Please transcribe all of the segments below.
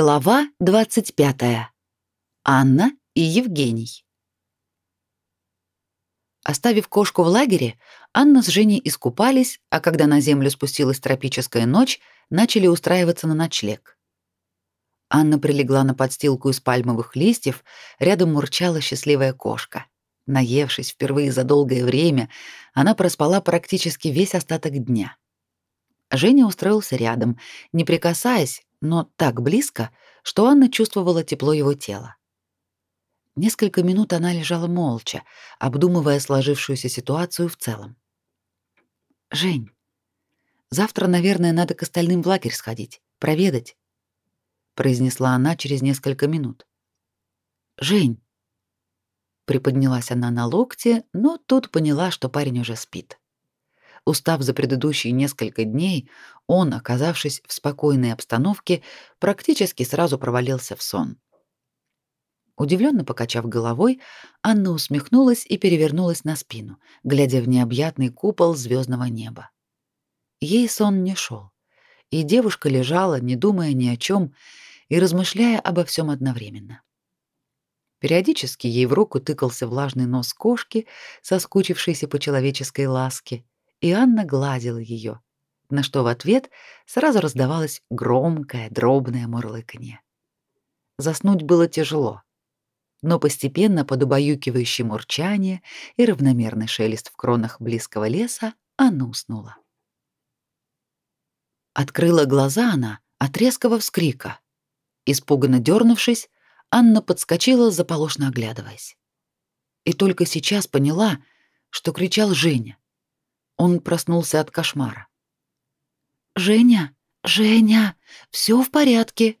Глава 25. Анна и Евгений. Оставив кошку в лагере, Анна с Женей искупались, а когда на землю спустилась тропическая ночь, начали устраиваться на ночлег. Анна прилегла на подстилку из пальмовых листьев, рядом мурчала счастливая кошка. Наевшись впервые за долгое время, она проспала практически весь остаток дня. Женя устроился рядом, не прикасаясь, но так близко, что Анна чувствовала тепло его тела. Несколько минут она лежала молча, обдумывая сложившуюся ситуацию в целом. «Жень, завтра, наверное, надо к остальным в лагерь сходить, проведать», произнесла она через несколько минут. «Жень!» Приподнялась она на локте, но тут поняла, что парень уже спит. Устав за предыдущие несколько дней, он, оказавшись в спокойной обстановке, практически сразу провалился в сон. Удивленно покачав головой, Анна усмехнулась и перевернулась на спину, глядя в необъятный купол звездного неба. Ей сон не шел, и девушка лежала, не думая ни о чем и размышляя обо всем одновременно. Периодически ей в руку тыкался влажный нос кошки, соскучившейся по человеческой ласке, и Анна гладила ее, на что в ответ сразу раздавалось громкое, дробное мурлыканье. Заснуть было тяжело, но постепенно под убаюкивающее мурчание и равномерный шелест в кронах близкого леса Анна уснула. Открыла глаза она от резкого вскрика. Испуганно дернувшись, Анна подскочила, заполошно оглядываясь. И только сейчас поняла, что кричал Женя. Он проснулся от кошмара. «Женя! Женя! Все в порядке!»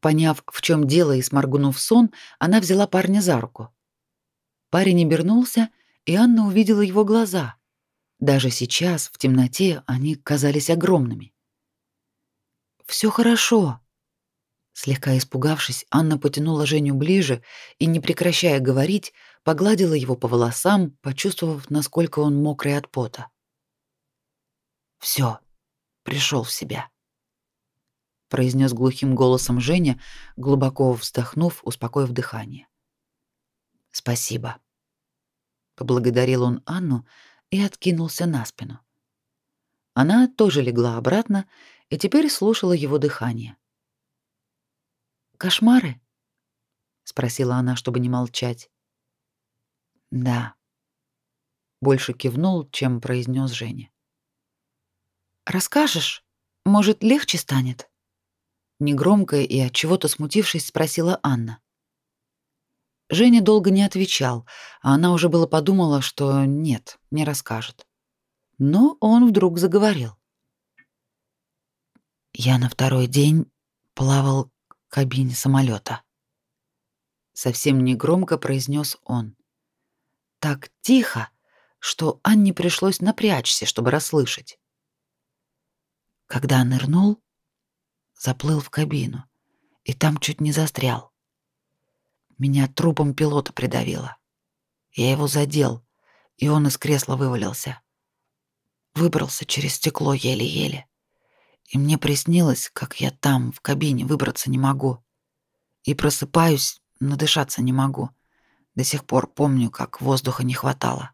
Поняв, в чем дело и сморгнув сон, она взяла парня за руку. Парень обернулся, и Анна увидела его глаза. Даже сейчас, в темноте, они казались огромными. «Все хорошо», Слегка испугавшись, Анна потянула Женю ближе и, не прекращая говорить, погладила его по волосам, почувствовав, насколько он мокрый от пота. Все, пришел в себя, произнес глухим голосом Женя, глубоко вздохнув, успокоив дыхание. Спасибо, поблагодарил он Анну и откинулся на спину. Она тоже легла обратно и теперь слушала его дыхание. Кошмары? спросила она, чтобы не молчать. Да. Больше кивнул, чем произнес Женя. Расскажешь? Может, легче станет? Негромко и от чего-то смутившись спросила Анна. Женя долго не отвечал, а она уже было подумала, что нет, не расскажет. Но он вдруг заговорил. Я на второй день плавал кабине самолета. Совсем негромко произнес он. Так тихо, что Анне пришлось напрячься, чтобы расслышать. Когда нырнул, заплыл в кабину и там чуть не застрял. Меня трупом пилота придавило. Я его задел, и он из кресла вывалился. Выбрался через стекло еле-еле и мне приснилось, как я там, в кабине, выбраться не могу. И просыпаюсь, надышаться не могу. До сих пор помню, как воздуха не хватало.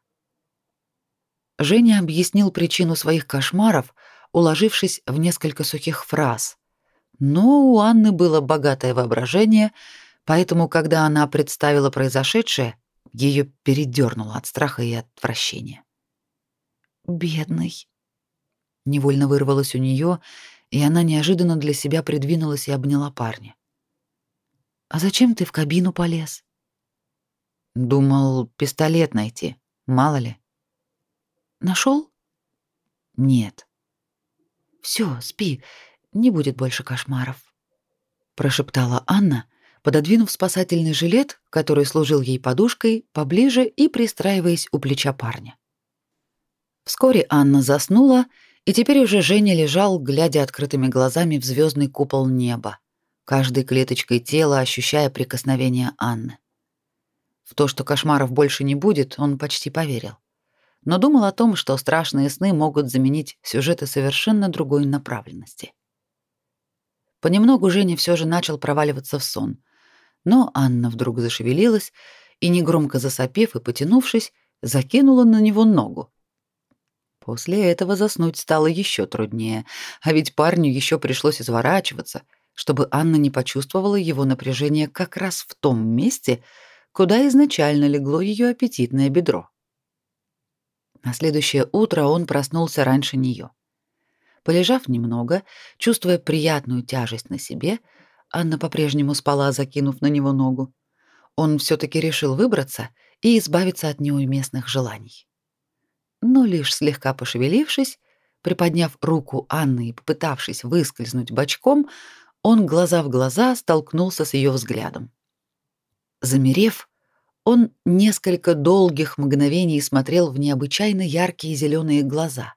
Женя объяснил причину своих кошмаров, уложившись в несколько сухих фраз. Но у Анны было богатое воображение, поэтому, когда она представила произошедшее, ее передернуло от страха и отвращения. «Бедный», Невольно вырвалось у нее, и она неожиданно для себя придвинулась и обняла парня. «А зачем ты в кабину полез?» «Думал, пистолет найти, мало ли». «Нашел?» «Нет». «Все, спи, не будет больше кошмаров», — прошептала Анна, пододвинув спасательный жилет, который служил ей подушкой, поближе и пристраиваясь у плеча парня. Вскоре Анна заснула, и теперь уже Женя лежал, глядя открытыми глазами в звездный купол неба, каждой клеточкой тела ощущая прикосновение Анны. В то, что кошмаров больше не будет, он почти поверил. Но думал о том, что страшные сны могут заменить сюжеты совершенно другой направленности. Понемногу Женя все же начал проваливаться в сон. Но Анна вдруг зашевелилась и, негромко засопев и потянувшись, закинула на него ногу. После этого заснуть стало еще труднее, а ведь парню еще пришлось изворачиваться, чтобы Анна не почувствовала его напряжение как раз в том месте, куда изначально легло ее аппетитное бедро. На следующее утро он проснулся раньше нее. Полежав немного, чувствуя приятную тяжесть на себе, Анна по-прежнему спала, закинув на него ногу. Он все таки решил выбраться и избавиться от неуместных желаний. Но лишь слегка пошевелившись, приподняв руку Анны и попытавшись выскользнуть бочком, он глаза в глаза столкнулся с ее взглядом. Замерев, он несколько долгих мгновений смотрел в необычайно яркие зеленые глаза,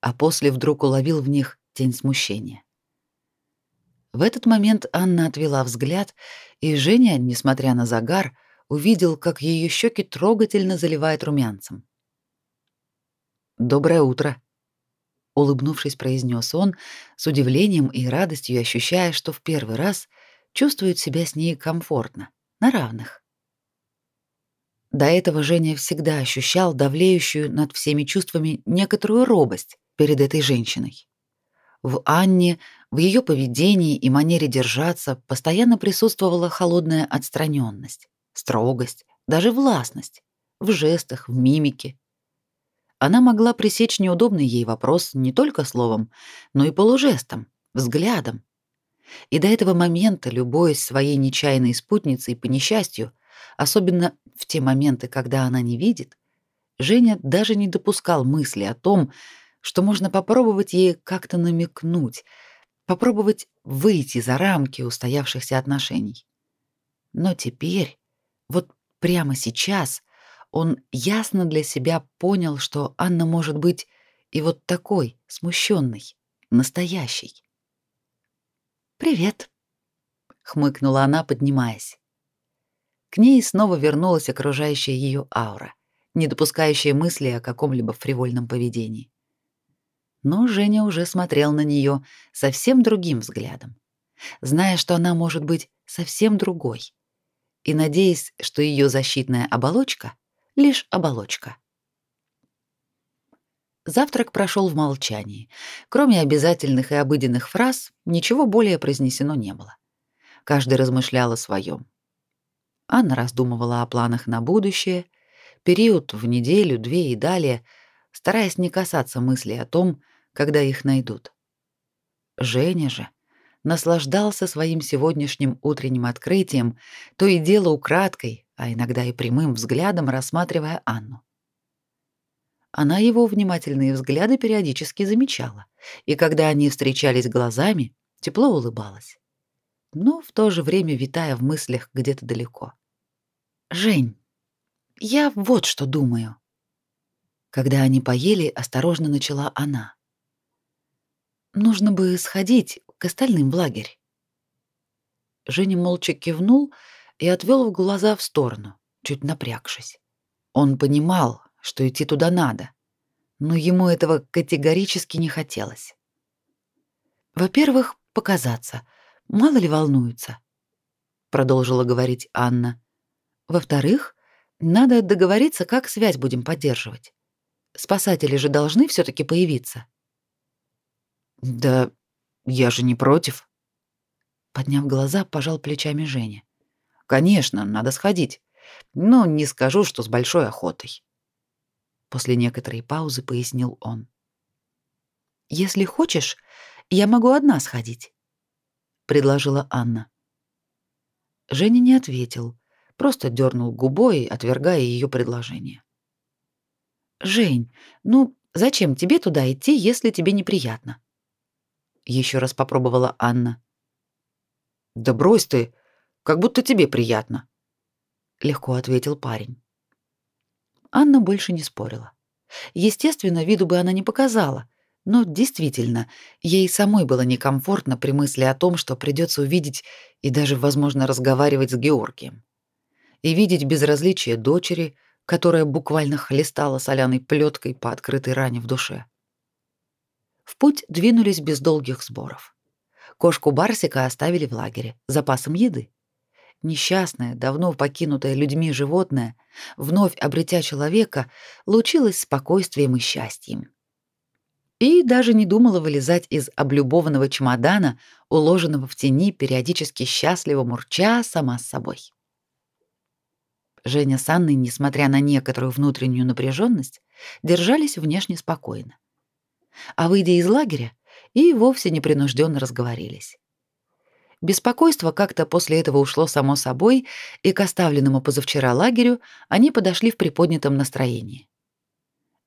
а после вдруг уловил в них тень смущения. В этот момент Анна отвела взгляд, и Женя, несмотря на загар, увидел, как ее щеки трогательно заливает румянцем. «Доброе утро», — улыбнувшись, произнес он, с удивлением и радостью ощущая, что в первый раз чувствует себя с ней комфортно, на равных. До этого Женя всегда ощущал давлеющую над всеми чувствами некоторую робость перед этой женщиной. В Анне, в ее поведении и манере держаться постоянно присутствовала холодная отстраненность, строгость, даже властность в жестах, в мимике. Она могла пресечь неудобный ей вопрос не только словом, но и полужестом, взглядом. И до этого момента, любуясь своей нечаянной спутницей по несчастью, особенно в те моменты, когда она не видит, Женя даже не допускал мысли о том, что можно попробовать ей как-то намекнуть, попробовать выйти за рамки устоявшихся отношений. Но теперь, вот прямо сейчас, он ясно для себя понял, что Анна может быть и вот такой, смущенной, настоящей. «Привет», — хмыкнула она, поднимаясь. К ней снова вернулась окружающая ее аура, не допускающая мысли о каком-либо фривольном поведении. Но Женя уже смотрел на нее совсем другим взглядом, зная, что она может быть совсем другой, и надеясь, что ее защитная оболочка — лишь оболочка. Завтрак прошел в молчании. Кроме обязательных и обыденных фраз, ничего более произнесено не было. Каждый размышлял о своем. Анна раздумывала о планах на будущее, период в неделю, две и далее, стараясь не касаться мысли о том, когда их найдут. Женя же наслаждался своим сегодняшним утренним открытием, то и дело украдкой, а иногда и прямым взглядом рассматривая Анну. Она его внимательные взгляды периодически замечала, и когда они встречались глазами, тепло улыбалась но в то же время витая в мыслях где-то далеко. «Жень, я вот что думаю». Когда они поели, осторожно начала она. «Нужно бы сходить к остальным в лагерь». Женя молча кивнул и отвел глаза в сторону, чуть напрягшись. Он понимал, что идти туда надо, но ему этого категорически не хотелось. Во-первых, показаться — Мало ли волнуются, продолжила говорить Анна. Во-вторых, надо договориться, как связь будем поддерживать. Спасатели же должны все таки появиться. Да я же не против. Подняв глаза, пожал плечами Женя. Конечно, надо сходить. Но не скажу, что с большой охотой. После некоторой паузы пояснил он. Если хочешь, я могу одна сходить предложила Анна. Женя не ответил, просто дернул губой, отвергая ее предложение. Жень, ну зачем тебе туда идти, если тебе неприятно? Еще раз попробовала Анна. Да брось ты, как будто тебе приятно, легко ответил парень. Анна больше не спорила. Естественно, виду бы она не показала, но действительно, ей самой было некомфортно при мысли о том, что придется увидеть и даже, возможно, разговаривать с Георгием. И видеть безразличие дочери, которая буквально хлестала соляной плеткой по открытой ране в душе. В путь двинулись без долгих сборов. Кошку Барсика оставили в лагере с запасом еды. Несчастное, давно покинутое людьми животное, вновь обретя человека, лучилось спокойствием и счастьем. И даже не думала вылезать из облюбованного чемодана, уложенного в тени, периодически счастливо мурча сама с собой. Женя с Анной, несмотря на некоторую внутреннюю напряженность, держались внешне спокойно. А выйдя из лагеря, и вовсе непринужденно разговорились. Беспокойство как-то после этого ушло само собой, и к оставленному позавчера лагерю они подошли в приподнятом настроении.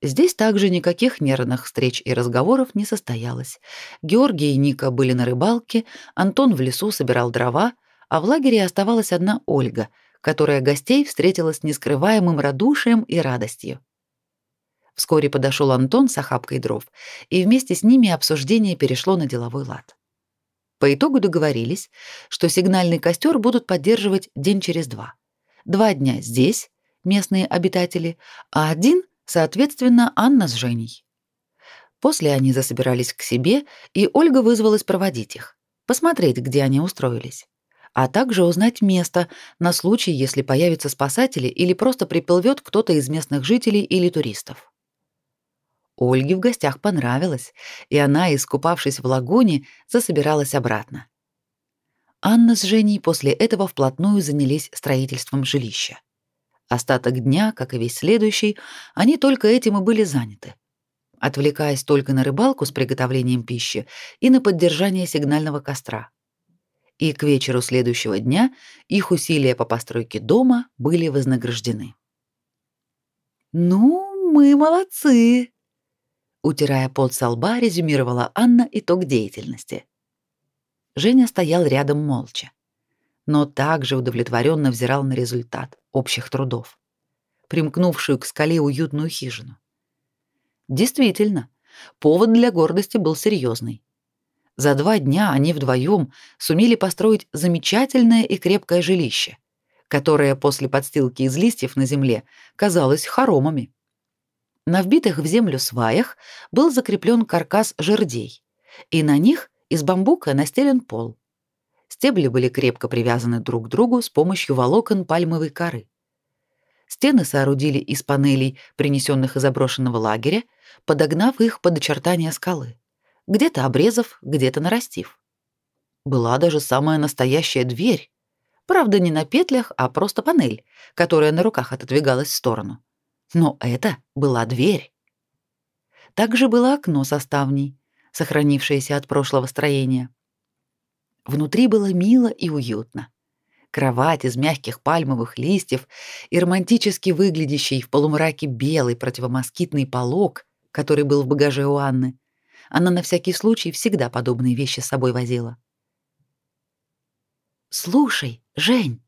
Здесь также никаких нервных встреч и разговоров не состоялось. Георгий и Ника были на рыбалке, Антон в лесу собирал дрова, а в лагере оставалась одна Ольга, которая гостей встретила с нескрываемым радушием и радостью. Вскоре подошел Антон с охапкой дров, и вместе с ними обсуждение перешло на деловой лад. По итогу договорились, что сигнальный костер будут поддерживать день через два. Два дня здесь, местные обитатели, а один, соответственно, Анна с Женей. После они засобирались к себе, и Ольга вызвалась проводить их, посмотреть, где они устроились а также узнать место на случай, если появятся спасатели или просто приплывет кто-то из местных жителей или туристов. Ольге в гостях понравилось, и она, искупавшись в лагуне, засобиралась обратно. Анна с Женей после этого вплотную занялись строительством жилища. Остаток дня, как и весь следующий, они только этим и были заняты, отвлекаясь только на рыбалку с приготовлением пищи и на поддержание сигнального костра и к вечеру следующего дня их усилия по постройке дома были вознаграждены. «Ну, мы молодцы!» Утирая пот со лба, резюмировала Анна итог деятельности. Женя стоял рядом молча, но также удовлетворенно взирал на результат общих трудов, примкнувшую к скале уютную хижину. Действительно, повод для гордости был серьезный. За два дня они вдвоем сумели построить замечательное и крепкое жилище, которое после подстилки из листьев на земле казалось хоромами. На вбитых в землю сваях был закреплен каркас жердей, и на них из бамбука настелен пол. Стебли были крепко привязаны друг к другу с помощью волокон пальмовой коры. Стены соорудили из панелей, принесенных из заброшенного лагеря, подогнав их под очертания скалы где-то обрезав, где-то нарастив. Была даже самая настоящая дверь. Правда, не на петлях, а просто панель, которая на руках отодвигалась в сторону. Но это была дверь. Также было окно со ставней, сохранившееся от прошлого строения. Внутри было мило и уютно. Кровать из мягких пальмовых листьев и романтически выглядящий в полумраке белый противомоскитный полог, который был в багаже у Анны, она на всякий случай всегда подобные вещи с собой возила. «Слушай, Жень!»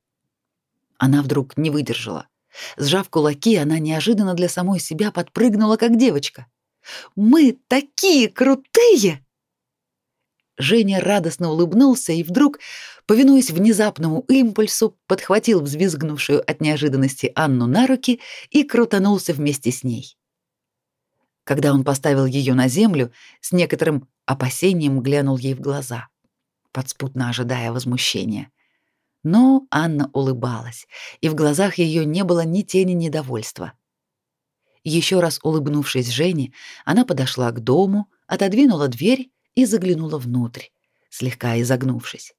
Она вдруг не выдержала. Сжав кулаки, она неожиданно для самой себя подпрыгнула, как девочка. «Мы такие крутые!» Женя радостно улыбнулся и вдруг, повинуясь внезапному импульсу, подхватил взвизгнувшую от неожиданности Анну на руки и крутанулся вместе с ней. Когда он поставил ее на землю, с некоторым опасением глянул ей в глаза, подспутно ожидая возмущения. Но Анна улыбалась, и в глазах ее не было ни тени недовольства. Еще раз улыбнувшись Жене, она подошла к дому, отодвинула дверь и заглянула внутрь, слегка изогнувшись.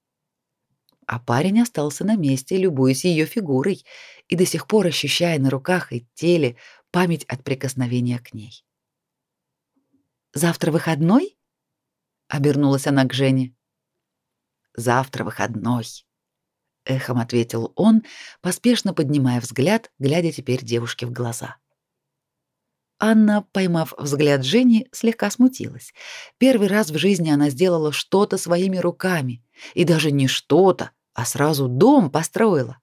А парень остался на месте, любуясь ее фигурой и до сих пор ощущая на руках и теле память от прикосновения к ней. Завтра выходной? Обернулась она к Жене. Завтра выходной, эхом ответил он, поспешно поднимая взгляд, глядя теперь девушке в глаза. Анна, поймав взгляд Жени, слегка смутилась. Первый раз в жизни она сделала что-то своими руками, и даже не что-то, а сразу дом построила.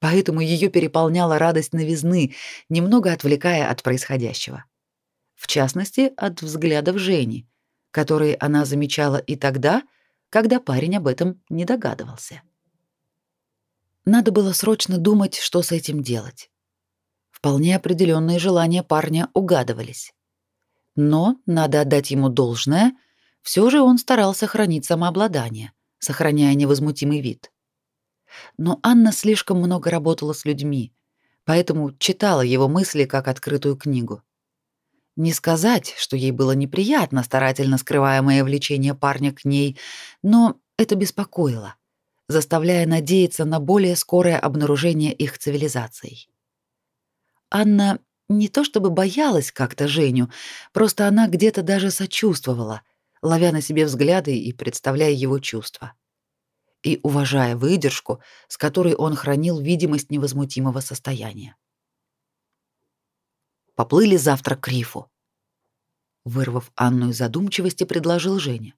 Поэтому ее переполняла радость новизны, немного отвлекая от происходящего в частности, от взглядов Жени, которые она замечала и тогда, когда парень об этом не догадывался. Надо было срочно думать, что с этим делать. Вполне определенные желания парня угадывались. Но надо отдать ему должное, все же он старался хранить самообладание, сохраняя невозмутимый вид. Но Анна слишком много работала с людьми, поэтому читала его мысли как открытую книгу. Не сказать, что ей было неприятно старательно скрываемое влечение парня к ней, но это беспокоило, заставляя надеяться на более скорое обнаружение их цивилизаций. Анна не то чтобы боялась как-то Женю, просто она где-то даже сочувствовала, ловя на себе взгляды и представляя его чувства. И уважая выдержку, с которой он хранил видимость невозмутимого состояния. Поплыли завтра к рифу. Вырвав Анну из задумчивости, предложил Женя.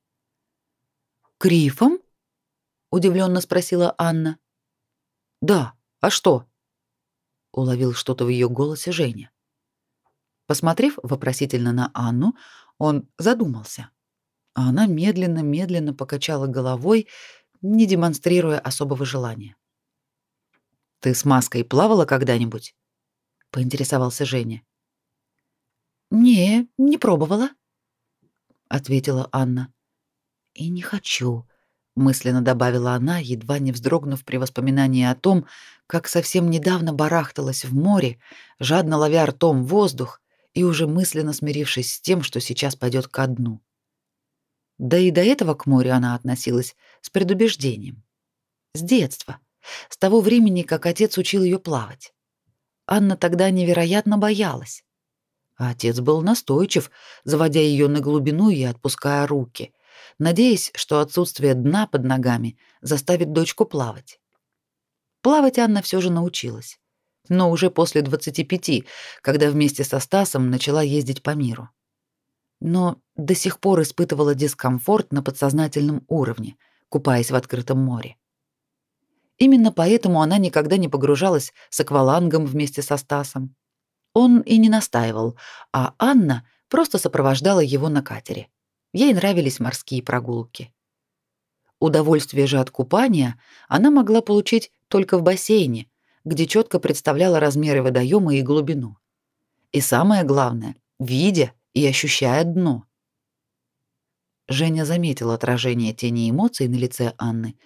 «К рифам?» — удивленно спросила Анна. «Да, а что?» — уловил что-то в ее голосе Женя. Посмотрев вопросительно на Анну, он задумался. А она медленно-медленно покачала головой, не демонстрируя особого желания. «Ты с маской плавала когда-нибудь?» — поинтересовался Женя. «Не, не пробовала», — ответила Анна. «И не хочу», — мысленно добавила она, едва не вздрогнув при воспоминании о том, как совсем недавно барахталась в море, жадно ловя ртом воздух и уже мысленно смирившись с тем, что сейчас пойдет ко дну. Да и до этого к морю она относилась с предубеждением. С детства, с того времени, как отец учил ее плавать. Анна тогда невероятно боялась. А отец был настойчив, заводя ее на глубину и отпуская руки, надеясь, что отсутствие дна под ногами заставит дочку плавать. Плавать Анна все же научилась, но уже после 25, когда вместе со Стасом начала ездить по миру. Но до сих пор испытывала дискомфорт на подсознательном уровне, купаясь в открытом море. Именно поэтому она никогда не погружалась с аквалангом вместе со Стасом, он и не настаивал, а Анна просто сопровождала его на катере. Ей нравились морские прогулки. Удовольствие же от купания она могла получить только в бассейне, где четко представляла размеры водоема и глубину. И самое главное, видя и ощущая дно. Женя заметил отражение тени эмоций на лице Анны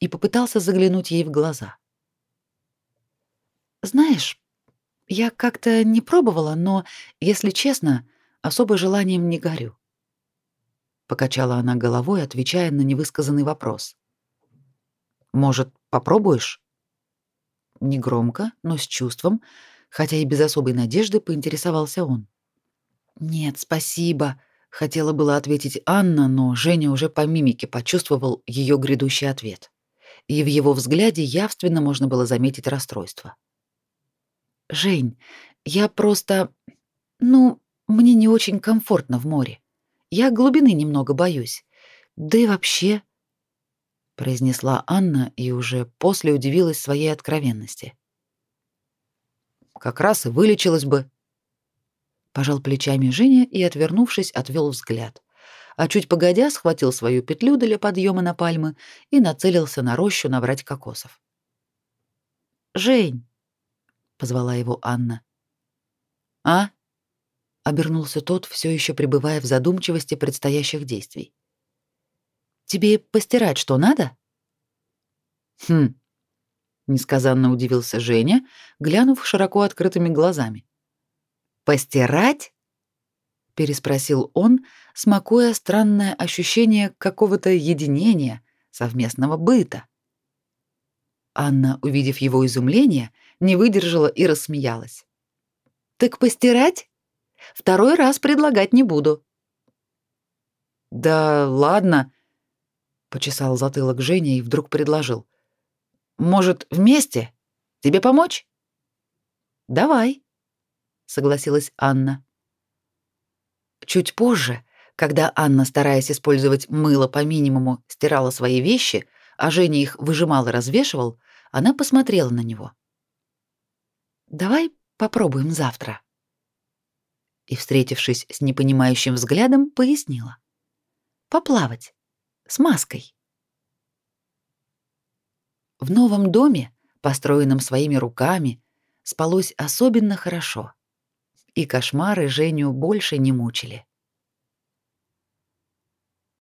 и попытался заглянуть ей в глаза. «Знаешь, я как-то не пробовала, но, если честно, особо желанием не горю. Покачала она головой, отвечая на невысказанный вопрос. Может, попробуешь? Негромко, но с чувством, хотя и без особой надежды, поинтересовался он. Нет, спасибо, хотела было ответить Анна, но Женя уже по мимике почувствовал ее грядущий ответ. И в его взгляде явственно можно было заметить расстройство. Жень, я просто... Ну, мне не очень комфортно в море. Я глубины немного боюсь. Да и вообще...» произнесла Анна и уже после удивилась своей откровенности. «Как раз и вылечилась бы». Пожал плечами Женя и, отвернувшись, отвел взгляд. А чуть погодя, схватил свою петлю для подъема на пальмы и нацелился на рощу набрать кокосов. «Жень, позвала его Анна. А? Обернулся тот, все еще пребывая в задумчивости предстоящих действий. Тебе постирать что надо? Хм. Несказанно удивился Женя, глянув широко открытыми глазами. Постирать? переспросил он, смакуя странное ощущение какого-то единения, совместного быта. Анна, увидев его изумление, не выдержала и рассмеялась. Так постирать? Второй раз предлагать не буду. Да ладно, почесал затылок Женя и вдруг предложил. Может, вместе? Тебе помочь? Давай, согласилась Анна. Чуть позже, когда Анна, стараясь использовать мыло по минимуму, стирала свои вещи, а Женя их выжимал и развешивал, она посмотрела на него. Давай попробуем завтра. И, встретившись с непонимающим взглядом, пояснила. Поплавать. С маской. В новом доме, построенном своими руками, спалось особенно хорошо. И кошмары Женю больше не мучили.